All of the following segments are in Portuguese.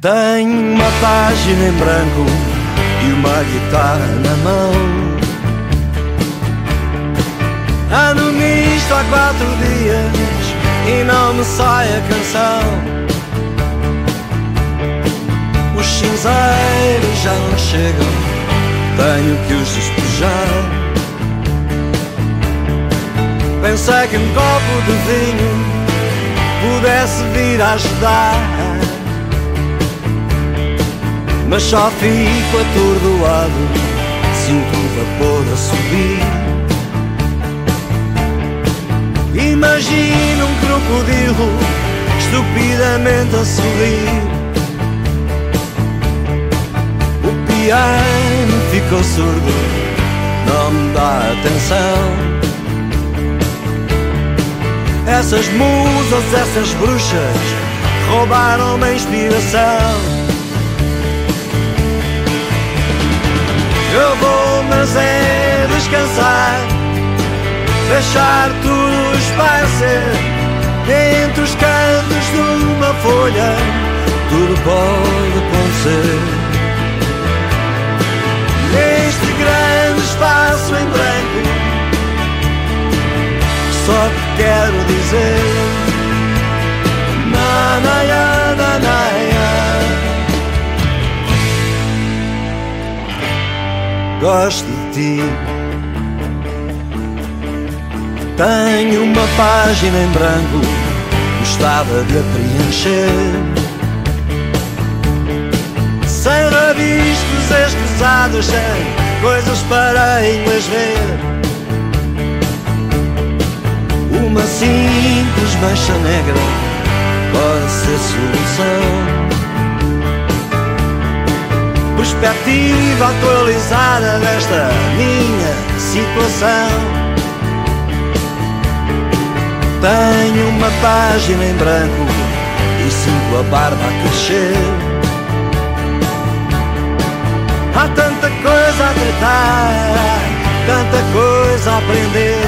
Tenho uma página em branco e uma guitarra na mão. Ando nisto há quatro dias e não me sai a canção. Os cinzeiros já não chegam, tenho que os despejar. Pensei que um copo de vinho pudesse vir a ajudar. Mas só fico atordoado Sinto o vapor a subir. Imagino um crocodilo Estupidamente a sorrir. O piano ficou surdo Não me dá atenção Essas musas, essas bruxas Roubaram-me a inspiração Eu vou, mas é descansar, deixar tudo esparcer entre os cantos de uma folha. Tudo pode só quero dizer: na, na, na, na, na. gosto de ti. Tenho uma página em branco, gostava de a preencher. Sem rabiscos escusados, sem coisas para inglês ver. Uma simples mancha negra pode ser solução perspectiva atualizada desta minha situação. Tenho uma página em branco e sinto a barba a crescer. Há tanta coisa a tratar, tanta coisa a aprender.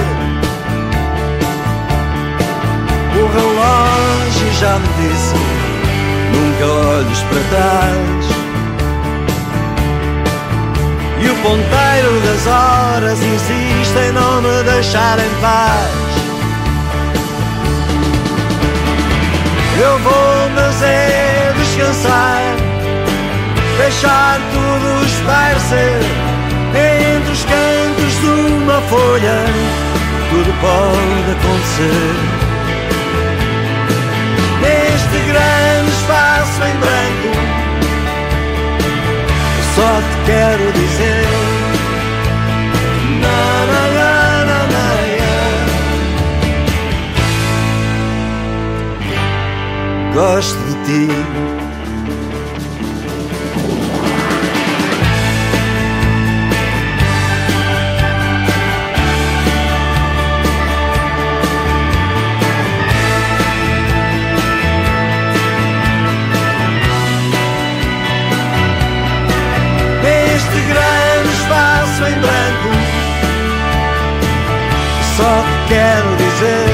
Já me disse: nunca olhes para trás. E o ponteiro das horas insiste em não me deixar em paz. Eu vou, mas é descansar, deixar tudo esparcer entre os cantos de uma folha. Tudo pode acontecer. gosto de ti. Neste grande espaço em branco, só te quero dizer.